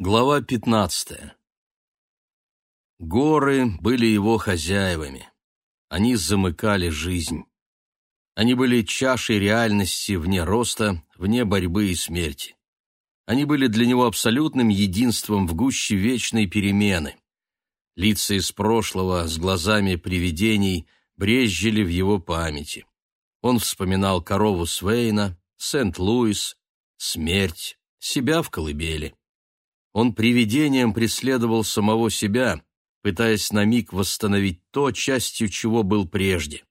Глава 15. Горы были его хозяевами. Они замыкали жизнь. Они были чашей реальности вне роста, вне борьбы и смерти. Они были для него абсолютным единством в гуще вечной перемены. Лица из прошлого с глазами привидений брезжили в его памяти. Он вспоминал корову Свейна, Сент-Луис, смерть, себя в колыбели. Он привидением преследовал самого себя, пытаясь на миг восстановить то, частью чего был прежде.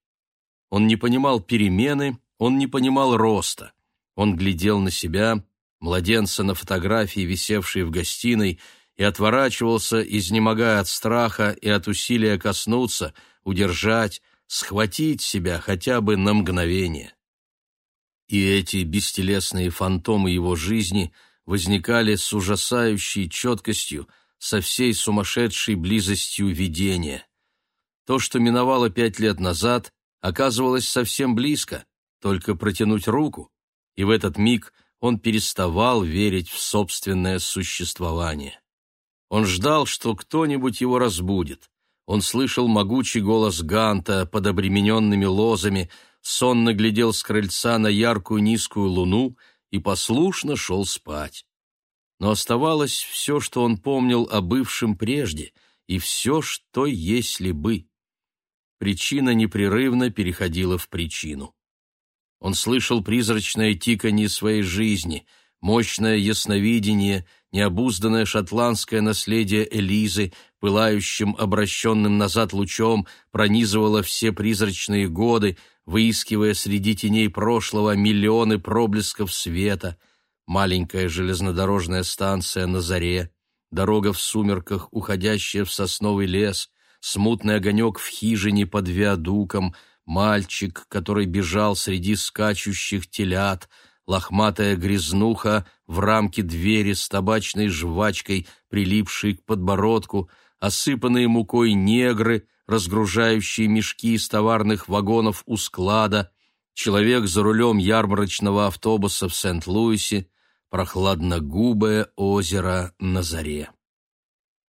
Он не понимал перемены, он не понимал роста. Он глядел на себя, младенца на фотографии, висевшей в гостиной, и отворачивался, изнемогая от страха и от усилия коснуться, удержать, схватить себя хотя бы на мгновение. И эти бестелесные фантомы его жизни – возникали с ужасающей четкостью, со всей сумасшедшей близостью видения. То, что миновало пять лет назад, оказывалось совсем близко, только протянуть руку, и в этот миг он переставал верить в собственное существование. Он ждал, что кто-нибудь его разбудит. Он слышал могучий голос Ганта под обремененными лозами, сонно глядел с крыльца на яркую низкую луну и послушно шел спать. Но оставалось все, что он помнил о бывшем прежде, и все, что если бы. Причина непрерывно переходила в причину. Он слышал призрачное тиканье своей жизни, мощное ясновидение, необузданное шотландское наследие Элизы, пылающим, обращенным назад лучом, пронизывало все призрачные годы, выискивая среди теней прошлого миллионы проблесков света. Маленькая железнодорожная станция на заре, дорога в сумерках, уходящая в сосновый лес, смутный огонек в хижине под виадуком, мальчик, который бежал среди скачущих телят, лохматая грязнуха в рамке двери с табачной жвачкой, прилипшей к подбородку, осыпанные мукой негры — разгружающие мешки из товарных вагонов у склада, человек за рулем ярмарочного автобуса в Сент-Луисе, прохладногубое озеро на заре.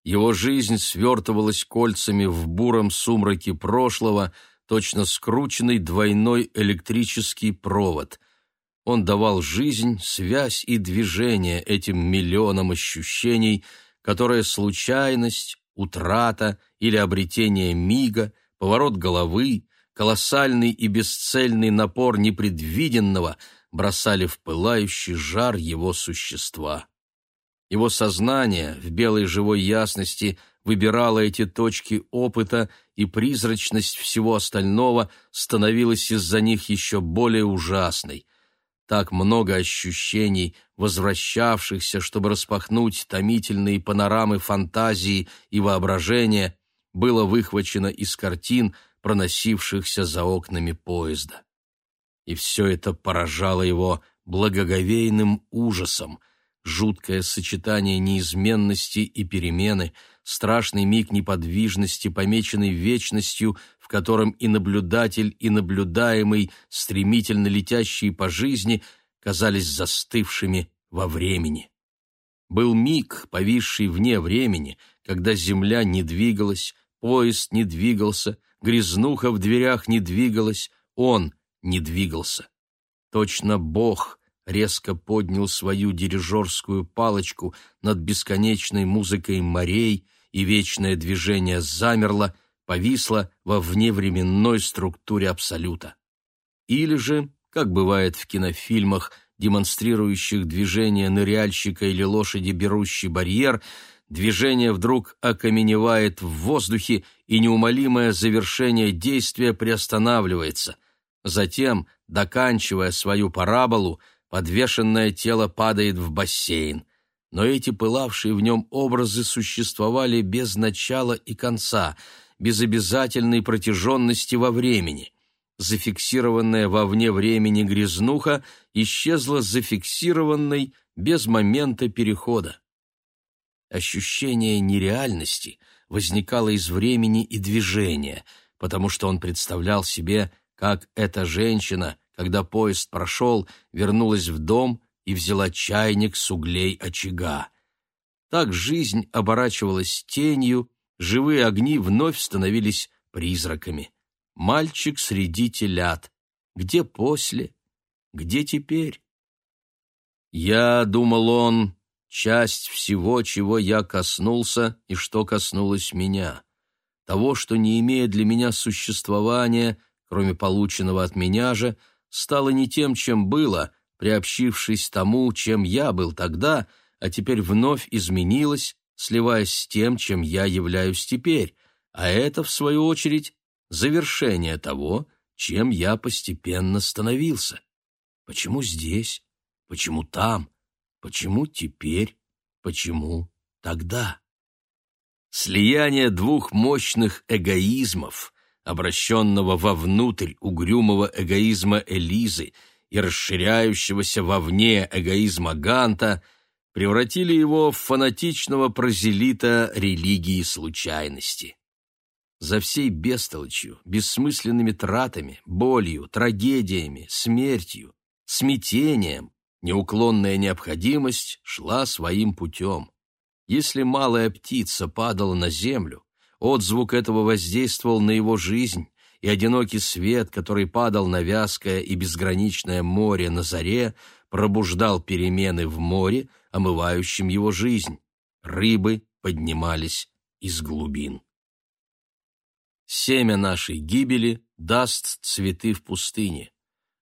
Его жизнь свертывалась кольцами в буром сумраке прошлого, точно скрученный двойной электрический провод. Он давал жизнь, связь и движение этим миллионам ощущений, которые случайность, утрата или обретение мига, поворот головы, колоссальный и бесцельный напор непредвиденного бросали в пылающий жар его существа. Его сознание в белой живой ясности выбирало эти точки опыта, и призрачность всего остального становилась из-за них еще более ужасной — так много ощущений, возвращавшихся, чтобы распахнуть томительные панорамы фантазии и воображения, было выхвачено из картин, проносившихся за окнами поезда. И все это поражало его благоговейным ужасом, жуткое сочетание неизменности и перемены, страшный миг неподвижности, помеченный вечностью, в котором и наблюдатель, и наблюдаемый, стремительно летящие по жизни, казались застывшими во времени. Был миг, повисший вне времени, когда земля не двигалась, поезд не двигался, грязнуха в дверях не двигалась, он не двигался. Точно Бог резко поднял свою дирижерскую палочку над бесконечной музыкой морей, и вечное движение замерло, повисло во вневременной структуре абсолюта. Или же, как бывает в кинофильмах, демонстрирующих движение ныряльщика или лошади, берущий барьер, движение вдруг окаменевает в воздухе, и неумолимое завершение действия приостанавливается. Затем, доканчивая свою параболу, подвешенное тело падает в бассейн. Но эти пылавшие в нем образы существовали без начала и конца, без обязательной протяженности во времени. Зафиксированная вовне времени грязнуха исчезла зафиксированной без момента перехода. Ощущение нереальности возникало из времени и движения, потому что он представлял себе, как эта женщина — когда поезд прошел, вернулась в дом и взяла чайник с углей очага. так жизнь оборачивалась тенью, живые огни вновь становились призраками. Мальчик среди телят. Где после? Где теперь? Я, думал он, часть всего, чего я коснулся и что коснулось меня. Того, что, не имея для меня существования, кроме полученного от меня же, стало не тем, чем было, приобщившись тому, чем я был тогда, а теперь вновь изменилось, сливаясь с тем, чем я являюсь теперь, а это, в свою очередь, завершение того, чем я постепенно становился. Почему здесь? Почему там? Почему теперь? Почему тогда? Слияние двух мощных эгоизмов, обращенного вовнутрь угрюмого эгоизма Элизы и расширяющегося вовне эгоизма Ганта, превратили его в фанатичного прозелита религии случайности. За всей бестолочью, бессмысленными тратами, болью, трагедиями, смертью, смятением, неуклонная необходимость шла своим путем. Если малая птица падала на землю, отзвук этого воздействовал на его жизнь, и одинокий свет, который падал на вязкое и безграничное море на заре, пробуждал перемены в море, омывающем его жизнь. Рыбы поднимались из глубин. Семя нашей гибели даст цветы в пустыне.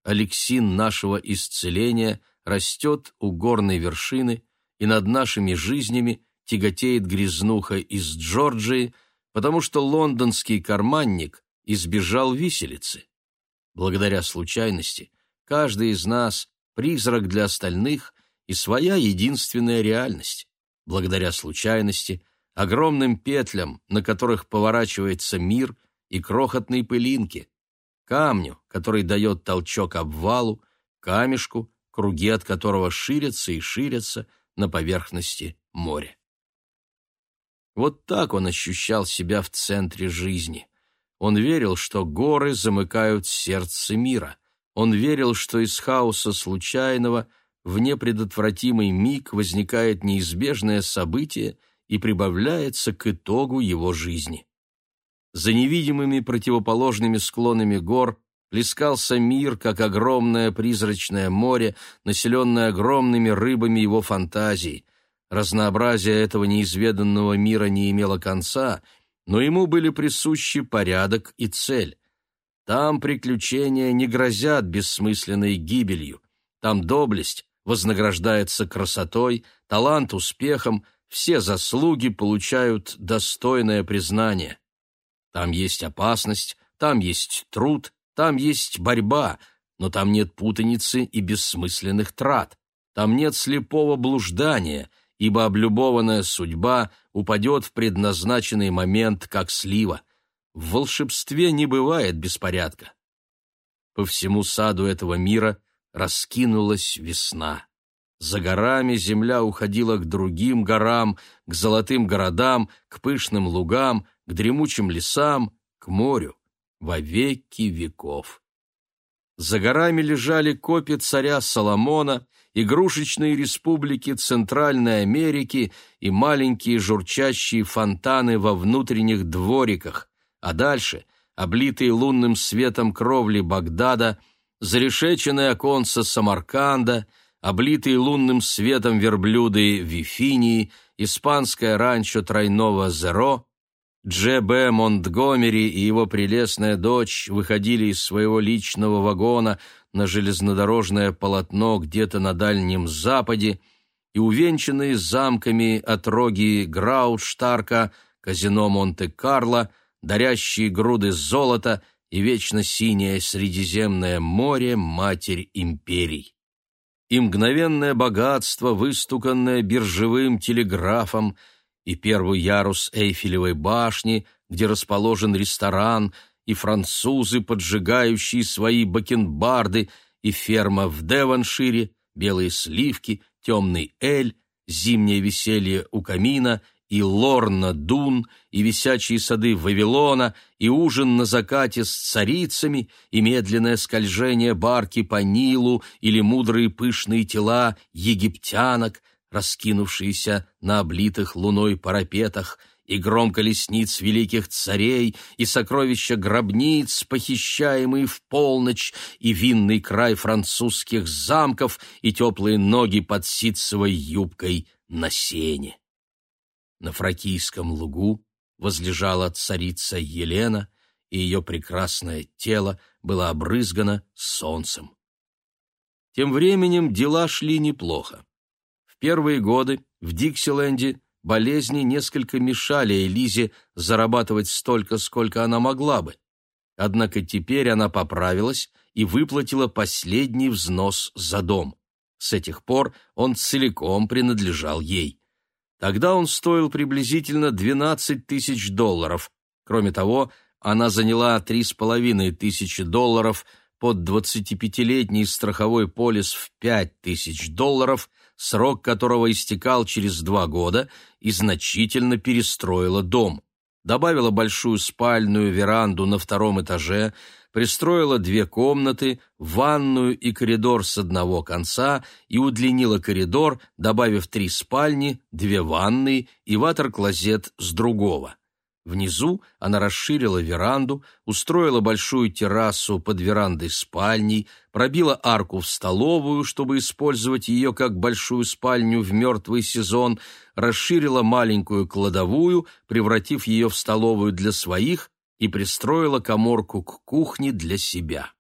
Алексин нашего исцеления растет у горной вершины, и над нашими жизнями тяготеет грязнуха из Джорджии, потому что лондонский карманник избежал виселицы. Благодаря случайности каждый из нас — призрак для остальных и своя единственная реальность. Благодаря случайности — огромным петлям, на которых поворачивается мир, и крохотной пылинке, камню, который дает толчок обвалу, камешку, круги от которого ширятся и ширятся на поверхности моря. Вот так он ощущал себя в центре жизни. Он верил, что горы замыкают сердце мира. Он верил, что из хаоса случайного в непредотвратимый миг возникает неизбежное событие — и прибавляется к итогу его жизни. За невидимыми противоположными склонами гор плескался мир, как огромное призрачное море, населенное огромными рыбами его фантазий. Разнообразие этого неизведанного мира не имело конца, но ему были присущи порядок и цель. Там приключения не грозят бессмысленной гибелью, там доблесть вознаграждается красотой, талант успехом, все заслуги получают достойное признание. Там есть опасность, там есть труд, там есть борьба, но там нет путаницы и бессмысленных трат. Там нет слепого блуждания, ибо облюбованная судьба упадет в предназначенный момент, как слива. В волшебстве не бывает беспорядка. По всему саду этого мира раскинулась весна. За горами земля уходила к другим горам, к золотым городам, к пышным лугам, к дремучим лесам, к морю, во веки веков. За горами лежали копи царя Соломона, игрушечные республики Центральной Америки и маленькие журчащие фонтаны во внутренних двориках, а дальше — облитые лунным светом кровли Багдада, зарешеченное оконце Самарканда — облитые лунным светом верблюды Вифинии, испанское ранчо тройного Зеро, Дж.Б. Монтгомери и его прелестная дочь выходили из своего личного вагона на железнодорожное полотно где-то на Дальнем Западе, и увенчанные замками отроги Граутштарка, казино Монте-Карло, дарящие груды золота и вечно синее Средиземное море, матерь империй. И мгновенное богатство, выстуканное биржевым телеграфом, и первый ярус Эйфелевой башни, где расположен ресторан, и французы, поджигающие свои бакенбарды, и ферма в Девоншире, белые сливки, темный эль, зимнее веселье у камина — и Лорна Дун, и висячие сады Вавилона, и ужин на закате с царицами, и медленное скольжение барки по Нилу или мудрые пышные тела египтянок, раскинувшиеся на облитых луной парапетах, и гром колесниц великих царей, и сокровища гробниц, похищаемые в полночь, и винный край французских замков, и теплые ноги под ситцевой юбкой на сене. На Фракийском лугу возлежала царица Елена, и ее прекрасное тело было обрызгано солнцем. Тем временем дела шли неплохо. В первые годы в Диксиленде болезни несколько мешали Элизе зарабатывать столько, сколько она могла бы. Однако теперь она поправилась и выплатила последний взнос за дом. С этих пор он целиком принадлежал ей. Тогда он стоил приблизительно 12 тысяч долларов. Кроме того, она заняла три с половиной тысячи долларов под 25-летний страховой полис в 5 тысяч долларов, срок которого истекал через два года, и значительно перестроила дом. Добавила большую спальную веранду на втором этаже, пристроила две комнаты, ванную и коридор с одного конца и удлинила коридор, добавив три спальни, две ванны и ватер-клозет с другого. Внизу она расширила веранду, устроила большую террасу под верандой спальней, пробила арку в столовую, чтобы использовать ее как большую спальню в мертвый сезон, расширила маленькую кладовую, превратив ее в столовую для своих, и пристроила коморку к кухне для себя.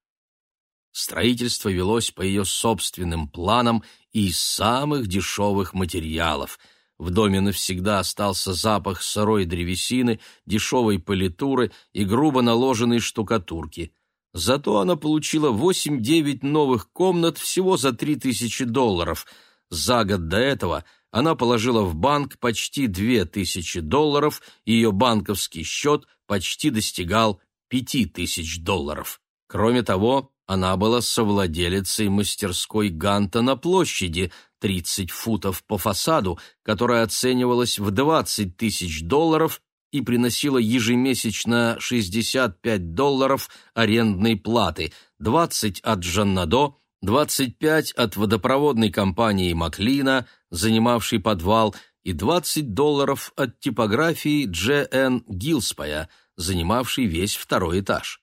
Строительство велось по ее собственным планам и из самых дешевых материалов — в доме навсегда остался запах сырой древесины, дешевой политуры и грубо наложенной штукатурки. Зато она получила 8-9 новых комнат всего за 3000 долларов. За год до этого она положила в банк почти 2000 долларов, и ее банковский счет почти достигал 5000 долларов. Кроме того, она была совладелицей мастерской Ганта на площади, 30 футов по фасаду, которая оценивалась в 20 тысяч долларов и приносила ежемесячно 65 долларов арендной платы, 20 от Жаннадо, 25 от водопроводной компании Маклина, занимавшей подвал, и 20 долларов от типографии Дж. Н. Гилспая, занимавшей весь второй этаж.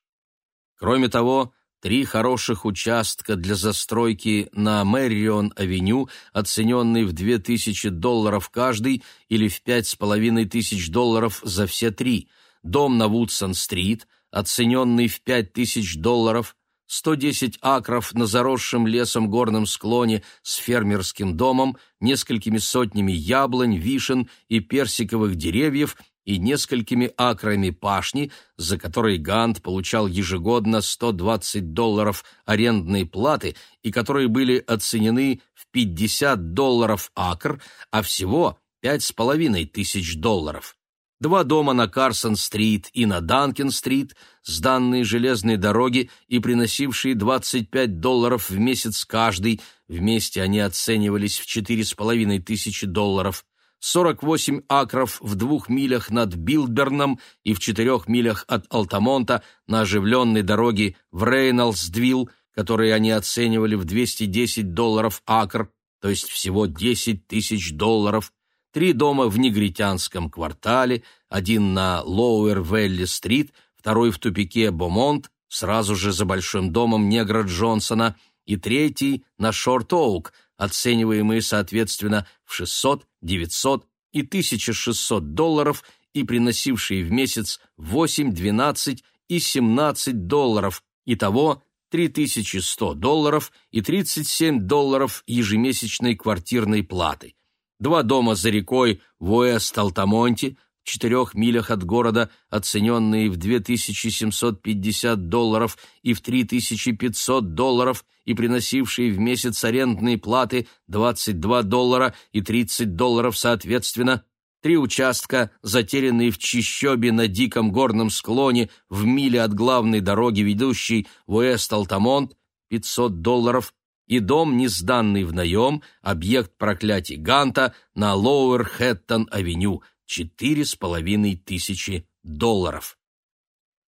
Кроме того, Три хороших участка для застройки на Мэрион-авеню, оцененные в 2000 долларов каждый или в пять с половиной тысяч долларов за все три. Дом на Вудсон-стрит, оцененный в пять тысяч долларов, 110 акров на заросшем лесом горном склоне с фермерским домом, несколькими сотнями яблонь, вишен и персиковых деревьев – и несколькими акрами пашни, за которые Гант получал ежегодно 120 долларов арендной платы и которые были оценены в 50 долларов акр, а всего пять с половиной тысяч долларов. Два дома на Карсон-стрит и на Данкин-стрит, сданные железной дороги и приносившие 25 долларов в месяц каждый, вместе они оценивались в четыре с половиной тысячи долларов. 48 акров в двух милях над Билдберном и в четырех милях от Алтамонта на оживленной дороге в Рейнольдсдвилл, которые они оценивали в 210 долларов акр, то есть всего 10 тысяч долларов, три дома в негритянском квартале, один на Лоуэр-Велли-стрит, второй в тупике Бомонт, сразу же за большим домом негра Джонсона, и третий на Шорт-Оук, оцениваемые, соответственно, в 600, 900 и 1600 долларов и приносившие в месяц 8, 12 и 17 долларов, итого 3100 долларов и 37 долларов ежемесячной квартирной платы. Два дома за рекой в Уэст-Алтамонте в четырех милях от города, оцененные в 2750 долларов и в 3500 долларов и приносившие в месяц арендные платы 22 доллара и 30 долларов соответственно, три участка, затерянные в чищобе на диком горном склоне в миле от главной дороги, ведущей в Уэст-Алтамонт, 500 долларов, и дом, не сданный в наем, объект проклятий Ганта на Лоуэр-Хэттон-авеню, четыре с половиной тысячи долларов.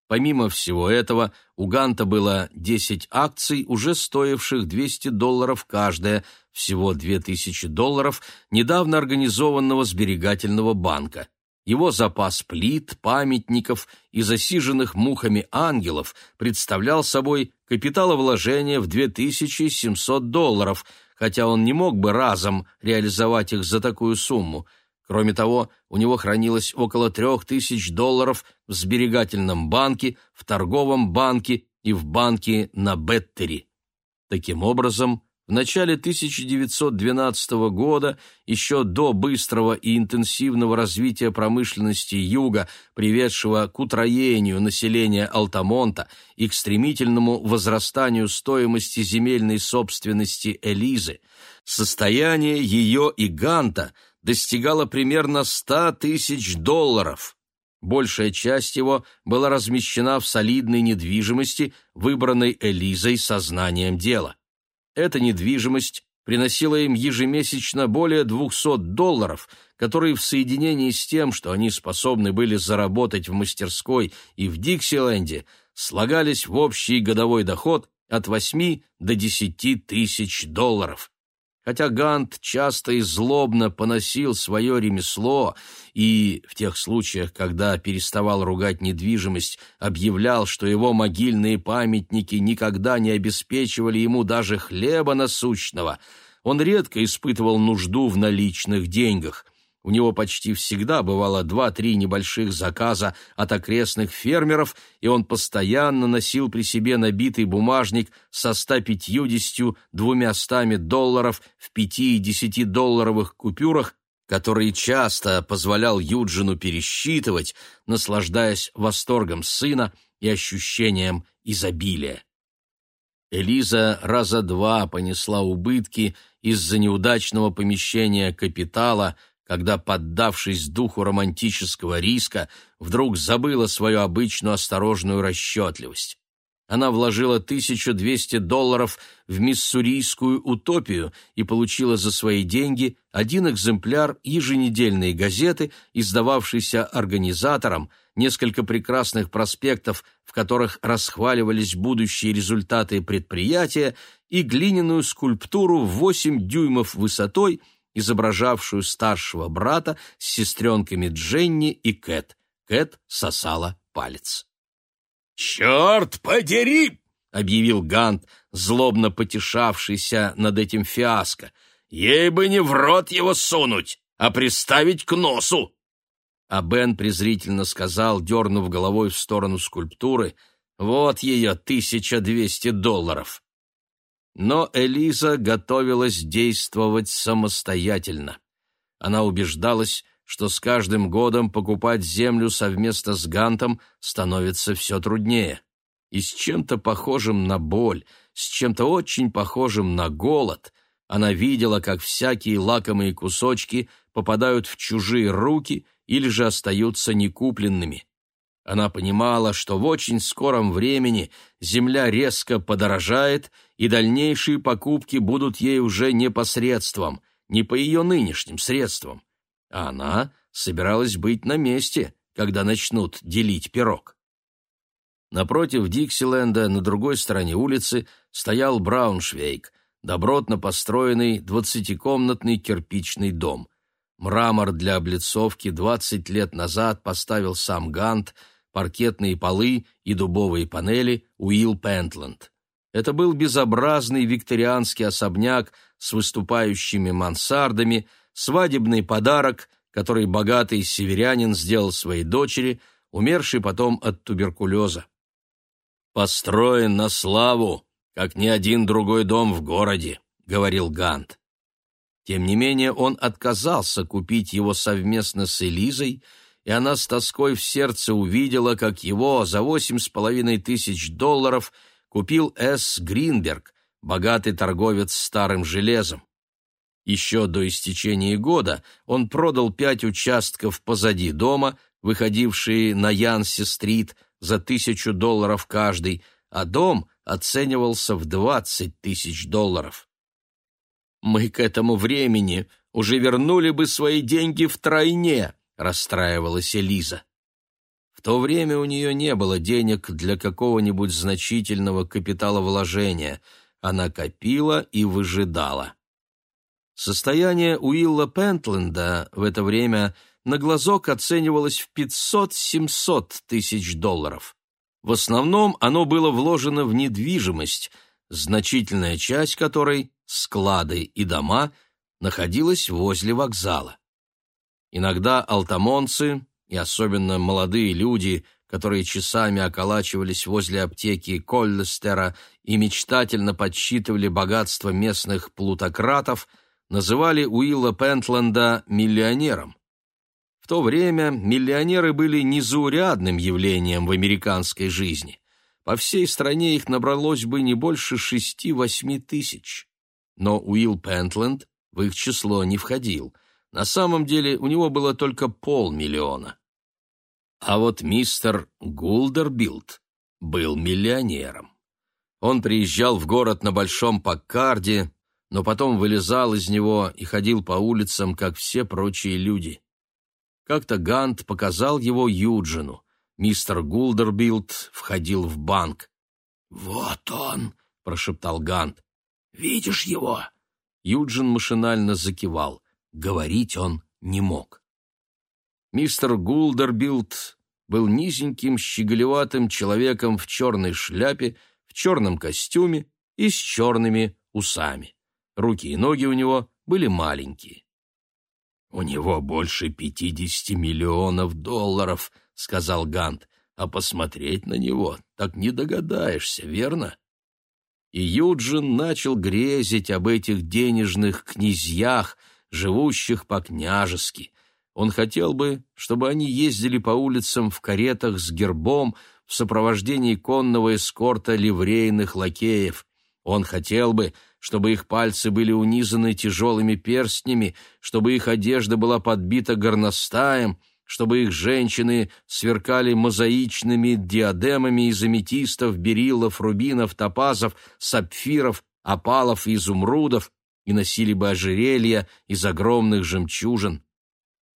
Помимо всего этого, у Ганта было 10 акций, уже стоивших 200 долларов каждая, всего 2000 долларов, недавно организованного сберегательного банка. Его запас плит, памятников и засиженных мухами ангелов представлял собой капиталовложение в 2700 долларов, хотя он не мог бы разом реализовать их за такую сумму. Кроме того, у него хранилось около 3000 долларов в сберегательном банке, в торговом банке и в банке на Беттери. Таким образом, в начале 1912 года, еще до быстрого и интенсивного развития промышленности Юга, приведшего к утроению населения Алтамонта и к стремительному возрастанию стоимости земельной собственности Элизы, состояние ее и Ганта достигало примерно 100 тысяч долларов. Большая часть его была размещена в солидной недвижимости, выбранной Элизой сознанием дела. Эта недвижимость приносила им ежемесячно более 200 долларов, которые в соединении с тем, что они способны были заработать в мастерской и в Диксиленде, слагались в общий годовой доход от 8 до 10 тысяч долларов. Хотя Гант часто и злобно поносил свое ремесло и, в тех случаях, когда переставал ругать недвижимость, объявлял, что его могильные памятники никогда не обеспечивали ему даже хлеба насущного, он редко испытывал нужду в наличных деньгах. У него почти всегда бывало два-три небольших заказа от окрестных фермеров, и он постоянно носил при себе набитый бумажник со 150-200 долларов в 5 и 10 долларовых купюрах, который часто позволял Юджину пересчитывать, наслаждаясь восторгом сына и ощущением изобилия. Элиза раза два понесла убытки из-за неудачного помещения капитала – когда, поддавшись духу романтического риска, вдруг забыла свою обычную осторожную расчетливость. Она вложила 1200 долларов в миссурийскую утопию и получила за свои деньги один экземпляр еженедельной газеты, издававшейся организатором, несколько прекрасных проспектов, в которых расхваливались будущие результаты предприятия, и глиняную скульптуру в 8 дюймов высотой – изображавшую старшего брата с сестренками Дженни и Кэт. Кэт сосала палец. «Черт подери!» — объявил Гант, злобно потешавшийся над этим фиаско. «Ей бы не в рот его сунуть, а приставить к носу!» А Бен презрительно сказал, дернув головой в сторону скульптуры, «Вот ее тысяча двести долларов!» Но Элиза готовилась действовать самостоятельно. Она убеждалась, что с каждым годом покупать землю совместно с Гантом становится все труднее. И с чем-то похожим на боль, с чем-то очень похожим на голод, она видела, как всякие лакомые кусочки попадают в чужие руки или же остаются некупленными. Она понимала, что в очень скором времени земля резко подорожает, и дальнейшие покупки будут ей уже не посредством, не по ее нынешним средствам. А она собиралась быть на месте, когда начнут делить пирог. Напротив Диксиленда, на другой стороне улицы, стоял Брауншвейк, добротно построенный двадцатикомнатный кирпичный дом. Мрамор для облицовки двадцать лет назад поставил сам Гант – паркетные полы и дубовые панели Уилл Пентленд. Это был безобразный викторианский особняк с выступающими мансардами, свадебный подарок, который богатый северянин сделал своей дочери, умершей потом от туберкулеза. «Построен на славу, как ни один другой дом в городе», — говорил Гант. Тем не менее он отказался купить его совместно с Элизой, и она с тоской в сердце увидела, как его за восемь с половиной тысяч долларов купил С. Гринберг, богатый торговец старым железом. Еще до истечения года он продал пять участков позади дома, выходившие на Янси-стрит за тысячу долларов каждый, а дом оценивался в двадцать тысяч долларов. «Мы к этому времени уже вернули бы свои деньги втройне», — расстраивалась Элиза. В то время у нее не было денег для какого-нибудь значительного капиталовложения. Она копила и выжидала. Состояние Уилла Пентленда в это время на глазок оценивалось в 500-700 тысяч долларов. В основном оно было вложено в недвижимость, значительная часть которой, склады и дома, находилась возле вокзала. Иногда алтамонцы, и особенно молодые люди, которые часами околачивались возле аптеки Коллестера и мечтательно подсчитывали богатство местных плутократов, называли Уилла Пентленда миллионером. В то время миллионеры были незаурядным явлением в американской жизни. По всей стране их набралось бы не больше шести-восьми тысяч. Но Уилл Пентленд в их число не входил. На самом деле у него было только полмиллиона. А вот мистер Гулдербилд был миллионером. Он приезжал в город на большом Паккарде, но потом вылезал из него и ходил по улицам, как все прочие люди. Как-то Гант показал его Юджину. Мистер Гулдербилд входил в банк. «Вот он!» — прошептал Гант. «Видишь его?» Юджин машинально закивал. Говорить он не мог. Мистер Гулдербилд был низеньким, щеголеватым человеком в черной шляпе, в черном костюме и с черными усами. Руки и ноги у него были маленькие. «У него больше пятидесяти миллионов долларов», — сказал Гант. «А посмотреть на него так не догадаешься, верно?» И Юджин начал грезить об этих денежных князьях, живущих по-княжески, он хотел бы, чтобы они ездили по улицам в каретах с гербом в сопровождении конного эскорта ливрейных лакеев. Он хотел бы, чтобы их пальцы были унизаны тяжелыми перстнями, чтобы их одежда была подбита горностаем, чтобы их женщины сверкали мозаичными диадемами из аметистов, бериллов, рубинов, топазов, сапфиров, опалов и изумрудов и носили бы ожерелья из огромных жемчужин.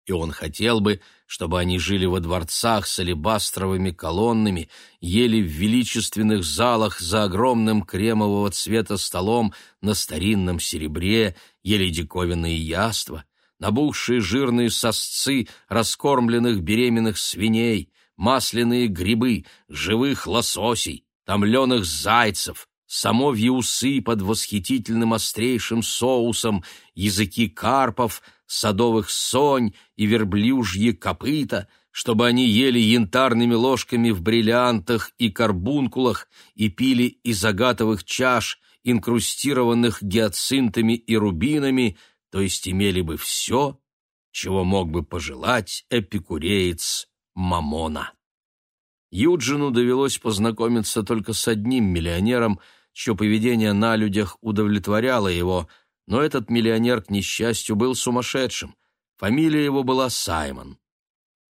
И он хотел бы, чтобы они жили во дворцах с алебастровыми колоннами, ели в величественных залах за огромным кремового цвета столом на старинном серебре, ели диковинные яства, набухшие жирные сосцы раскормленных беременных свиней, масляные грибы, живых лососей, томленых зайцев, самовьи усы под восхитительным острейшим соусом, языки карпов — садовых сонь и верблюжьи копыта, чтобы они ели янтарными ложками в бриллиантах и карбункулах и пили из агатовых чаш, инкрустированных гиацинтами и рубинами, то есть имели бы все, чего мог бы пожелать эпикуреец Мамона. Юджину довелось познакомиться только с одним миллионером, чье поведение на людях удовлетворяло его – но этот миллионер, к несчастью, был сумасшедшим. Фамилия его была Саймон.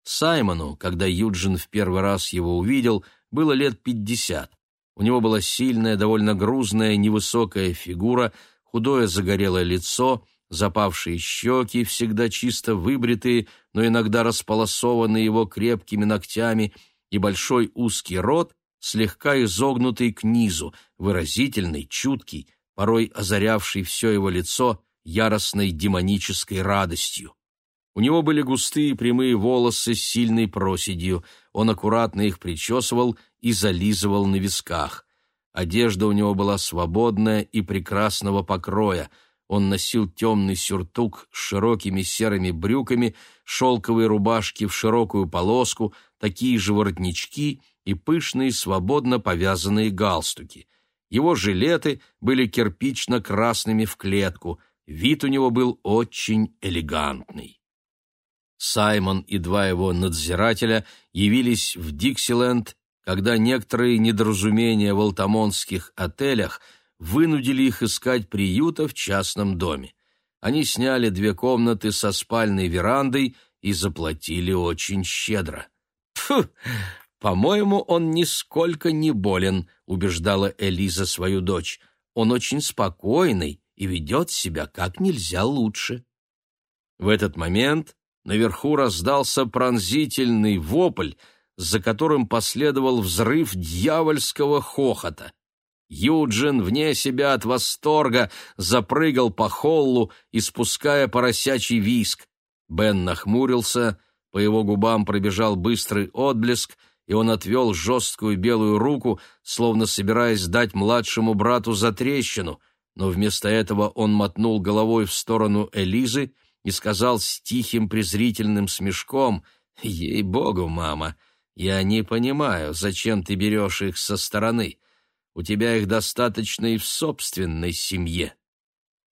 Саймону, когда Юджин в первый раз его увидел, было лет пятьдесят. У него была сильная, довольно грузная, невысокая фигура, худое загорелое лицо, запавшие щеки, всегда чисто выбритые, но иногда располосованные его крепкими ногтями, и большой узкий рот, слегка изогнутый к низу, выразительный, чуткий, порой озарявший все его лицо яростной демонической радостью. У него были густые прямые волосы с сильной проседью, он аккуратно их причесывал и зализывал на висках. Одежда у него была свободная и прекрасного покроя. Он носил темный сюртук с широкими серыми брюками, шелковые рубашки в широкую полоску, такие же воротнички и пышные свободно повязанные галстуки. Его жилеты были кирпично-красными в клетку, вид у него был очень элегантный. Саймон и два его надзирателя явились в Диксиленд, когда некоторые недоразумения в алтамонских отелях вынудили их искать приюта в частном доме. Они сняли две комнаты со спальной верандой и заплатили очень щедро. «Фу! «По-моему, он нисколько не болен», — убеждала Элиза свою дочь. «Он очень спокойный и ведет себя как нельзя лучше». В этот момент наверху раздался пронзительный вопль, за которым последовал взрыв дьявольского хохота. Юджин, вне себя от восторга, запрыгал по холлу, испуская поросячий виск. Бен нахмурился, по его губам пробежал быстрый отблеск, и он отвел жесткую белую руку, словно собираясь дать младшему брату за трещину, но вместо этого он мотнул головой в сторону Элизы и сказал с тихим презрительным смешком «Ей-богу, мама, я не понимаю, зачем ты берешь их со стороны. У тебя их достаточно и в собственной семье».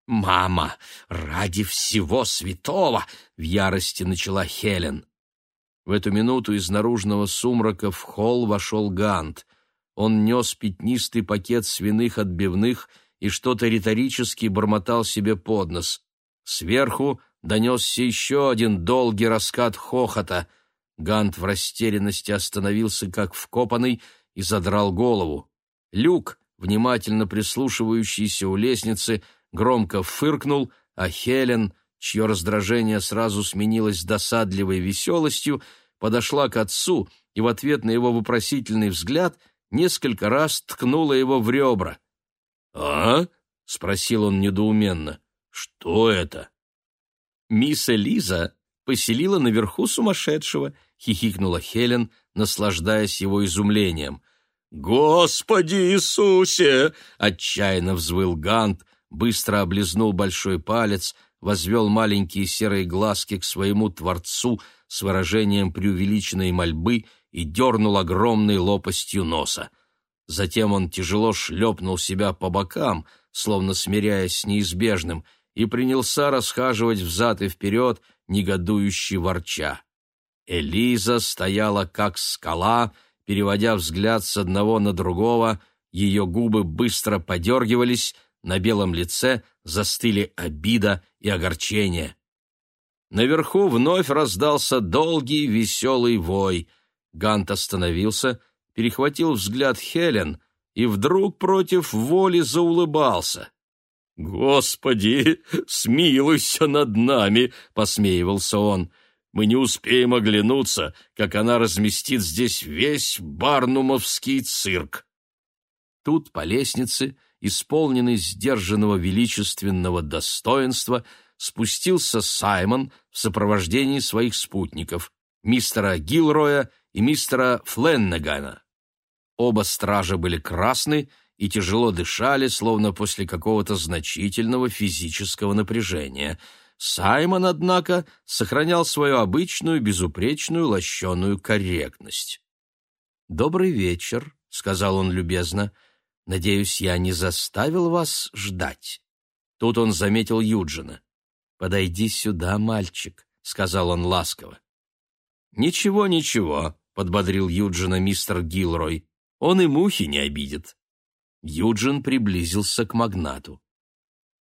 «Мама, ради всего святого!» — в ярости начала Хелен. В эту минуту из наружного сумрака в холл вошел Гант. Он нес пятнистый пакет свиных отбивных и что-то риторически бормотал себе под нос. Сверху донесся еще один долгий раскат хохота. Гант в растерянности остановился как вкопанный и задрал голову. Люк, внимательно прислушивающийся у лестницы, громко фыркнул, а Хелен, чье раздражение сразу сменилось досадливой веселостью, подошла к отцу и в ответ на его вопросительный взгляд несколько раз ткнула его в ребра. «А?» — спросил он недоуменно. «Что это?» «Мисс Элиза поселила наверху сумасшедшего», — хихикнула Хелен, наслаждаясь его изумлением. «Господи Иисусе!» — отчаянно взвыл Гант, быстро облизнул большой палец, возвел маленькие серые глазки к своему творцу с выражением преувеличенной мольбы и дернул огромной лопастью носа. Затем он тяжело шлепнул себя по бокам, словно смиряясь с неизбежным, и принялся расхаживать взад и вперед, негодующе ворча. Элиза стояла как скала, переводя взгляд с одного на другого, ее губы быстро подергивались, на белом лице застыли обида и огорчение. Наверху вновь раздался долгий веселый вой. Гант остановился, перехватил взгляд Хелен и вдруг против воли заулыбался. «Господи, смилуйся над нами!» — посмеивался он. «Мы не успеем оглянуться, как она разместит здесь весь барнумовский цирк». Тут по лестнице, исполненный сдержанного величественного достоинства, спустился Саймон в сопровождении своих спутников, мистера Гилроя и мистера Фленнегана. Оба стража были красны и тяжело дышали, словно после какого-то значительного физического напряжения. Саймон, однако, сохранял свою обычную безупречную лощеную корректность. «Добрый вечер», — сказал он любезно. «Надеюсь, я не заставил вас ждать». Тут он заметил Юджина. «Подойди сюда, мальчик», — сказал он ласково. «Ничего, ничего», — подбодрил Юджина мистер Гилрой. «Он и мухи не обидит». Юджин приблизился к магнату.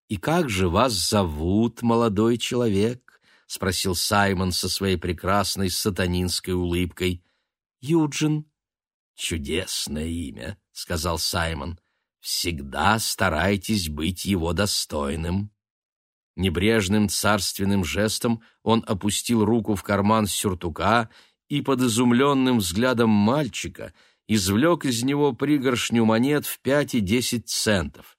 «И как же вас зовут, молодой человек?» — спросил Саймон со своей прекрасной сатанинской улыбкой. «Юджин». «Чудесное имя», — сказал Саймон. «Всегда старайтесь быть его достойным». Небрежным царственным жестом он опустил руку в карман сюртука и под изумленным взглядом мальчика извлек из него пригоршню монет в пять и десять центов.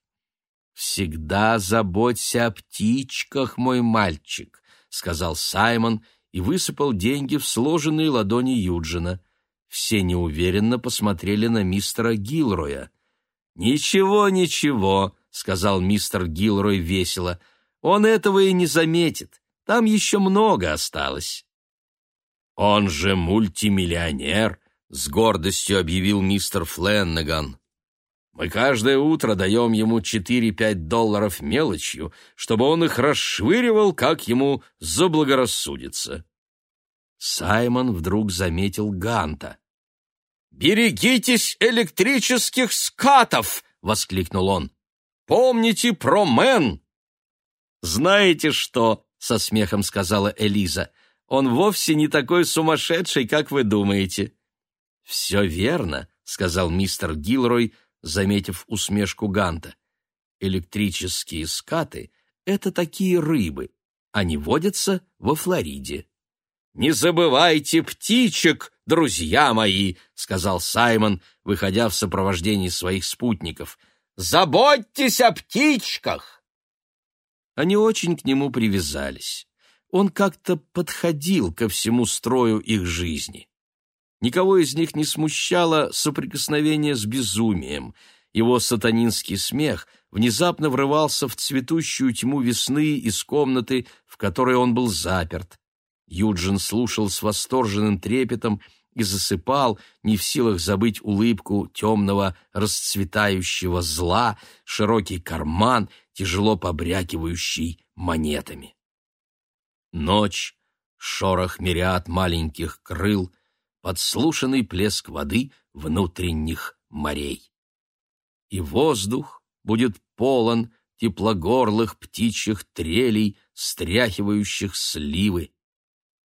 «Всегда заботься о птичках, мой мальчик», — сказал Саймон и высыпал деньги в сложенные ладони Юджина. Все неуверенно посмотрели на мистера Гилроя. «Ничего, ничего», — сказал мистер Гилрой весело, — он этого и не заметит. Там еще много осталось. «Он же мультимиллионер», — с гордостью объявил мистер Фленнеган. «Мы каждое утро даем ему 4-5 долларов мелочью, чтобы он их расшвыривал, как ему заблагорассудится». Саймон вдруг заметил Ганта. «Берегитесь электрических скатов!» — воскликнул он. «Помните про Мэн!» «Знаете что?» — со смехом сказала Элиза. «Он вовсе не такой сумасшедший, как вы думаете». «Все верно», — сказал мистер Гилрой, заметив усмешку Ганта. «Электрические скаты — это такие рыбы. Они водятся во Флориде». «Не забывайте птичек, друзья мои», — сказал Саймон, выходя в сопровождении своих спутников. Заботьтесь о птичках!» Они очень к нему привязались. Он как-то подходил ко всему строю их жизни. Никого из них не смущало соприкосновение с безумием. Его сатанинский смех внезапно врывался в цветущую тьму весны из комнаты, в которой он был заперт. Юджин слушал с восторженным трепетом и засыпал, не в силах забыть улыбку темного расцветающего зла, широкий карман, тяжело побрякивающий монетами. Ночь, шорох мириад маленьких крыл, подслушанный плеск воды внутренних морей. И воздух будет полон теплогорлых птичьих трелей, стряхивающих сливы.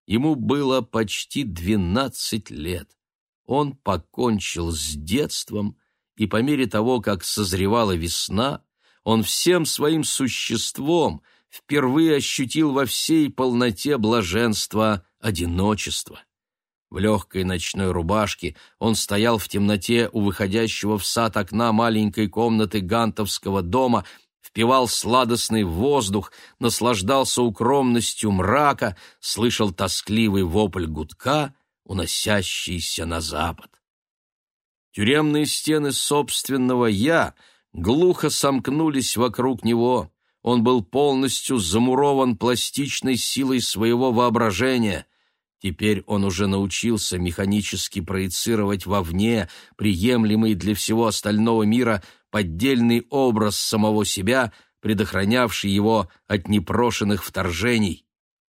Ему было почти двенадцать лет. Он покончил с детством, и по мере того, как созревала весна, он всем своим существом впервые ощутил во всей полноте блаженства одиночества. В легкой ночной рубашке он стоял в темноте у выходящего в сад окна маленькой комнаты гантовского дома, впивал сладостный воздух, наслаждался укромностью мрака, слышал тоскливый вопль гудка, уносящийся на запад. Тюремные стены собственного «я» глухо сомкнулись вокруг него. Он был полностью замурован пластичной силой своего воображения — Теперь он уже научился механически проецировать вовне приемлемый для всего остального мира поддельный образ самого себя, предохранявший его от непрошенных вторжений.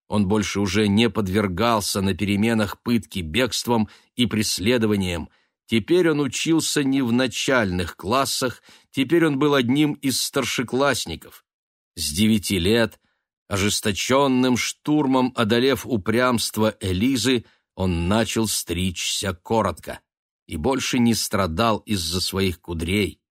Он больше уже не подвергался на переменах пытки бегством и преследованием. Теперь он учился не в начальных классах, теперь он был одним из старшеклассников. С девяти лет Ожесточенным штурмом одолев упрямство Элизы, он начал стричься коротко и больше не страдал из-за своих кудрей.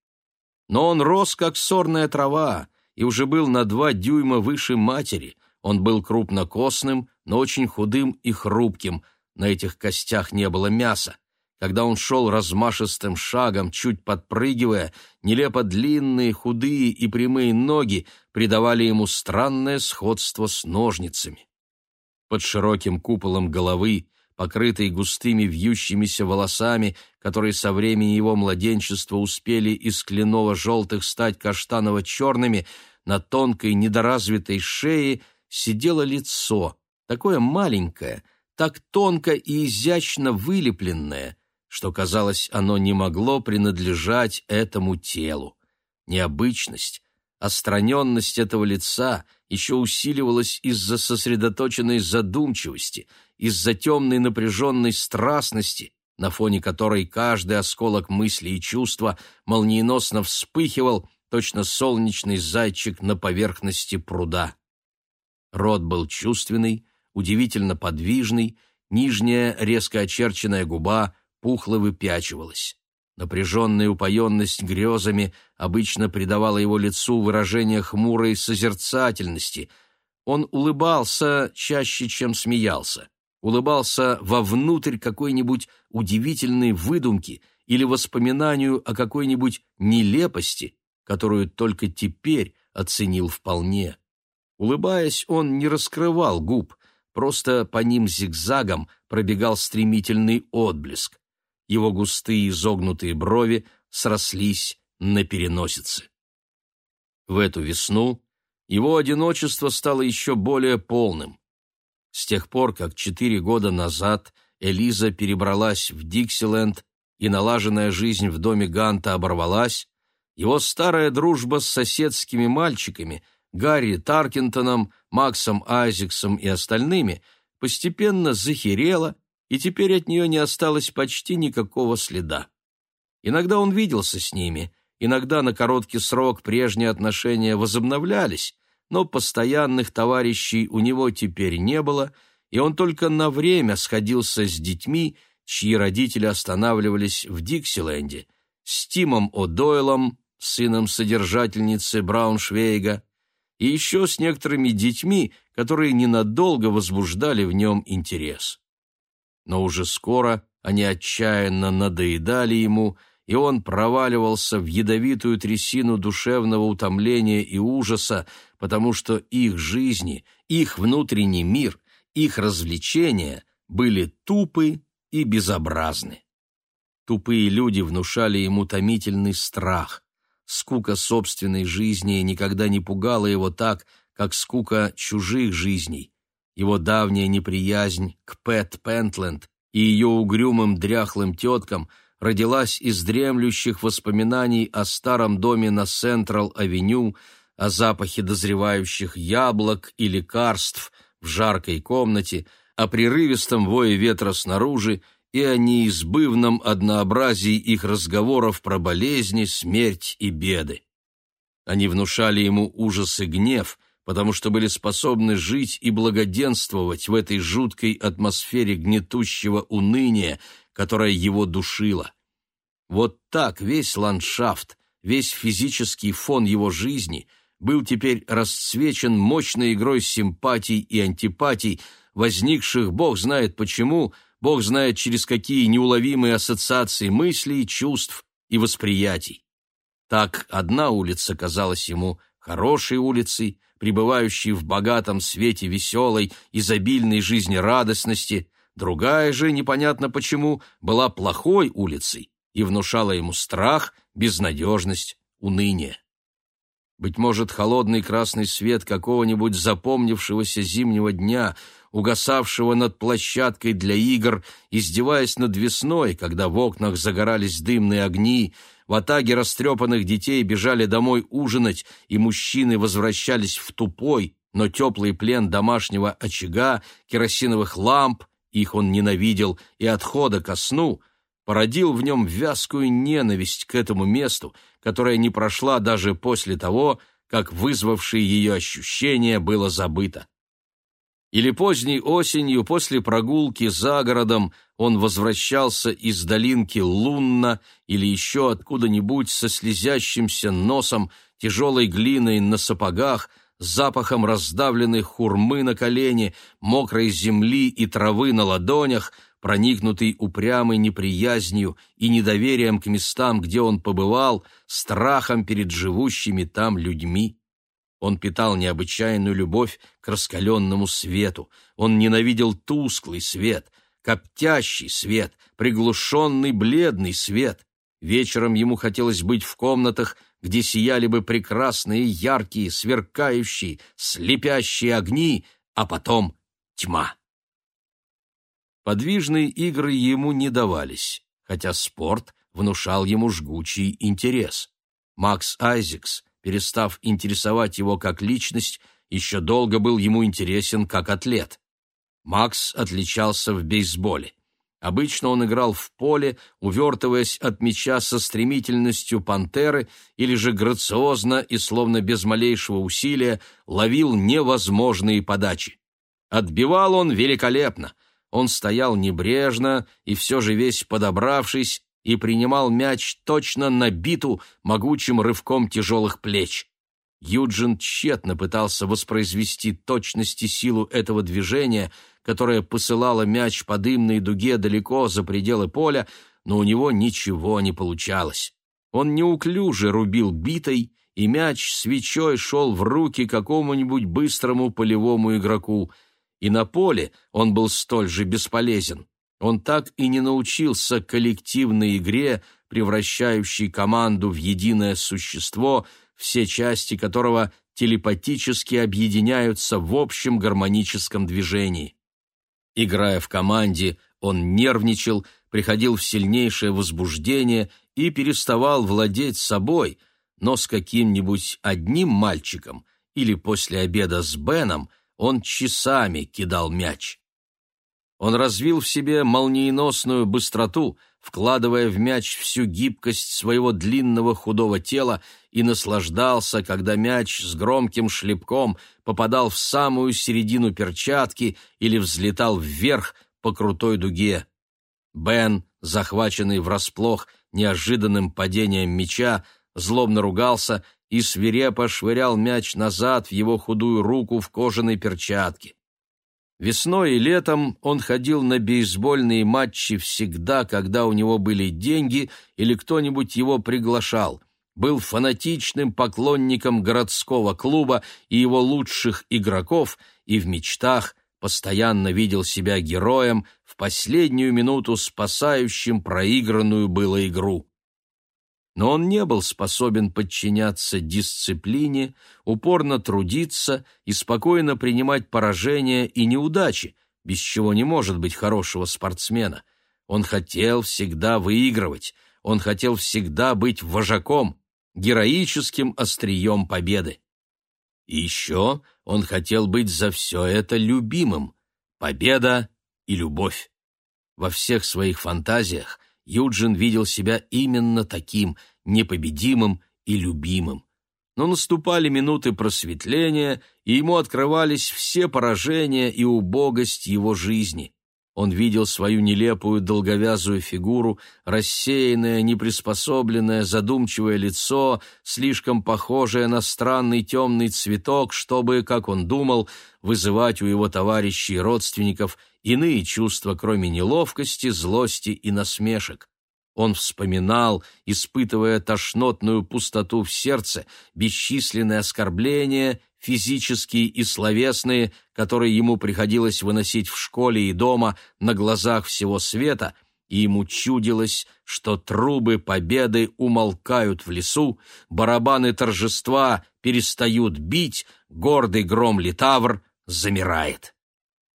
Но он рос, как сорная трава, и уже был на два дюйма выше матери. Он был крупнокосным, но очень худым и хрупким, на этих костях не было мяса. Когда он шел размашистым шагом, чуть подпрыгивая, нелепо длинные, худые и прямые ноги придавали ему странное сходство с ножницами. Под широким куполом головы, покрытой густыми вьющимися волосами, которые со времени его младенчества успели из кленово-желтых стать каштаново-черными, на тонкой недоразвитой шее сидело лицо, такое маленькое, так тонко и изящно вылепленное, что, казалось, оно не могло принадлежать этому телу. Необычность, остраненность этого лица еще усиливалась из-за сосредоточенной задумчивости, из-за темной напряженной страстности, на фоне которой каждый осколок мысли и чувства молниеносно вспыхивал, точно солнечный зайчик на поверхности пруда. Рот был чувственный, удивительно подвижный, нижняя резко очерченная губа пухло выпячивалась. Напряженная упоенность грезами обычно придавала его лицу выражение хмурой созерцательности. Он улыбался чаще, чем смеялся. Улыбался вовнутрь какой-нибудь удивительной выдумки или воспоминанию о какой-нибудь нелепости, которую только теперь оценил вполне. Улыбаясь, он не раскрывал губ, просто по ним зигзагом пробегал стремительный отблеск его густые изогнутые брови срослись на переносице. В эту весну его одиночество стало еще более полным. С тех пор, как четыре года назад Элиза перебралась в Диксиленд и налаженная жизнь в доме Ганта оборвалась, его старая дружба с соседскими мальчиками, Гарри Таркинтоном, Максом Айзексом и остальными, постепенно захерела и теперь от нее не осталось почти никакого следа. Иногда он виделся с ними, иногда на короткий срок прежние отношения возобновлялись, но постоянных товарищей у него теперь не было, и он только на время сходился с детьми, чьи родители останавливались в Диксиленде, с Тимом О'Дойлом, сыном содержательницы Брауншвейга, и еще с некоторыми детьми, которые ненадолго возбуждали в нем интерес но уже скоро они отчаянно надоедали ему, и он проваливался в ядовитую трясину душевного утомления и ужаса, потому что их жизни, их внутренний мир, их развлечения были тупы и безобразны. Тупые люди внушали ему томительный страх. Скука собственной жизни никогда не пугала его так, как скука чужих жизней. Его давняя неприязнь к Пэт Пентленд и ее угрюмым дряхлым теткам родилась из дремлющих воспоминаний о старом доме на Централ-авеню, о запахе дозревающих яблок и лекарств в жаркой комнате, о прерывистом вое ветра снаружи и о неизбывном однообразии их разговоров про болезни, смерть и беды. Они внушали ему ужас и гнев, потому что были способны жить и благоденствовать в этой жуткой атмосфере гнетущего уныния, которая его душила. Вот так весь ландшафт, весь физический фон его жизни был теперь расцвечен мощной игрой симпатий и антипатий, возникших, бог знает почему, Бог знает, через какие неуловимые ассоциации мыслей, чувств и восприятий. Так одна улица казалась ему хорошей улицей, пребывающей в богатом свете веселой, изобильной жизнерадостности, другая же, непонятно почему, была плохой улицей и внушала ему страх, безнадежность, уныние. Быть может, холодный красный свет какого-нибудь запомнившегося зимнего дня угасавшего над площадкой для игр, издеваясь над весной, когда в окнах загорались дымные огни, в атаге растрепанных детей бежали домой ужинать, и мужчины возвращались в тупой, но теплый плен домашнего очага, керосиновых ламп, их он ненавидел, и отхода ко сну, породил в нем вязкую ненависть к этому месту, которая не прошла даже после того, как вызвавшее ее ощущение было забыто. Или поздней осенью, после прогулки за городом, он возвращался из долинки Лунна или еще откуда-нибудь со слезящимся носом, тяжелой глиной на сапогах, запахом раздавленной хурмы на колене, мокрой земли и травы на ладонях, проникнутый упрямой неприязнью и недоверием к местам, где он побывал, страхом перед живущими там людьми. Он питал необычайную любовь к раскаленному свету. Он ненавидел тусклый свет, коптящий свет, приглушенный бледный свет. Вечером ему хотелось быть в комнатах, где сияли бы прекрасные, яркие, сверкающие, слепящие огни, а потом тьма. Подвижные игры ему не давались, хотя спорт внушал ему жгучий интерес. Макс Айзекс перестав интересовать его как личность, еще долго был ему интересен как атлет. Макс отличался в бейсболе. Обычно он играл в поле, увертываясь от мяча со стремительностью пантеры или же грациозно и словно без малейшего усилия ловил невозможные подачи. Отбивал он великолепно. Он стоял небрежно и все же весь подобравшись, и принимал мяч точно на биту могучим рывком тяжелых плеч. Юджин тщетно пытался воспроизвести точность и силу этого движения, которое посылало мяч по дымной дуге далеко за пределы поля, но у него ничего не получалось. Он неуклюже рубил битой, и мяч свечой шел в руки какому-нибудь быстрому полевому игроку, и на поле он был столь же бесполезен. Он так и не научился коллективной игре, превращающей команду в единое существо, все части которого телепатически объединяются в общем гармоническом движении. Играя в команде, он нервничал, приходил в сильнейшее возбуждение и переставал владеть собой, но с каким-нибудь одним мальчиком или после обеда с Беном он часами кидал мяч. Он развил в себе молниеносную быстроту, вкладывая в мяч всю гибкость своего длинного худого тела и наслаждался, когда мяч с громким шлепком попадал в самую середину перчатки или взлетал вверх по крутой дуге. Бен, захваченный врасплох неожиданным падением мяча, злобно ругался и свирепо швырял мяч назад в его худую руку в кожаной перчатке. Весной и летом он ходил на бейсбольные матчи всегда, когда у него были деньги или кто-нибудь его приглашал. Был фанатичным поклонником городского клуба и его лучших игроков и в мечтах постоянно видел себя героем, в последнюю минуту спасающим проигранную было игру но он не был способен подчиняться дисциплине, упорно трудиться и спокойно принимать поражения и неудачи, без чего не может быть хорошего спортсмена. Он хотел всегда выигрывать, он хотел всегда быть вожаком, героическим острием победы. И еще он хотел быть за все это любимым. Победа и любовь. Во всех своих фантазиях Юджин видел себя именно таким, непобедимым и любимым. Но наступали минуты просветления, и ему открывались все поражения и убогость его жизни. Он видел свою нелепую долговязую фигуру, рассеянное, неприспособленное, задумчивое лицо, слишком похожее на странный темный цветок, чтобы, как он думал, вызывать у его товарищей и родственников иные чувства, кроме неловкости, злости и насмешек. Он вспоминал, испытывая тошнотную пустоту в сердце, бесчисленные оскорбления, физические и словесные, которые ему приходилось выносить в школе и дома на глазах всего света, и ему чудилось, что трубы победы умолкают в лесу, барабаны торжества перестают бить, гордый гром литавр замирает.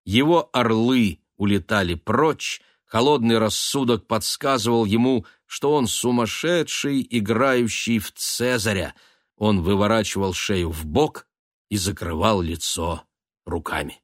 Его орлы улетали прочь, холодный рассудок подсказывал ему, что он сумасшедший, играющий в Цезаря. Он выворачивал шею в бок и закрывал лицо руками.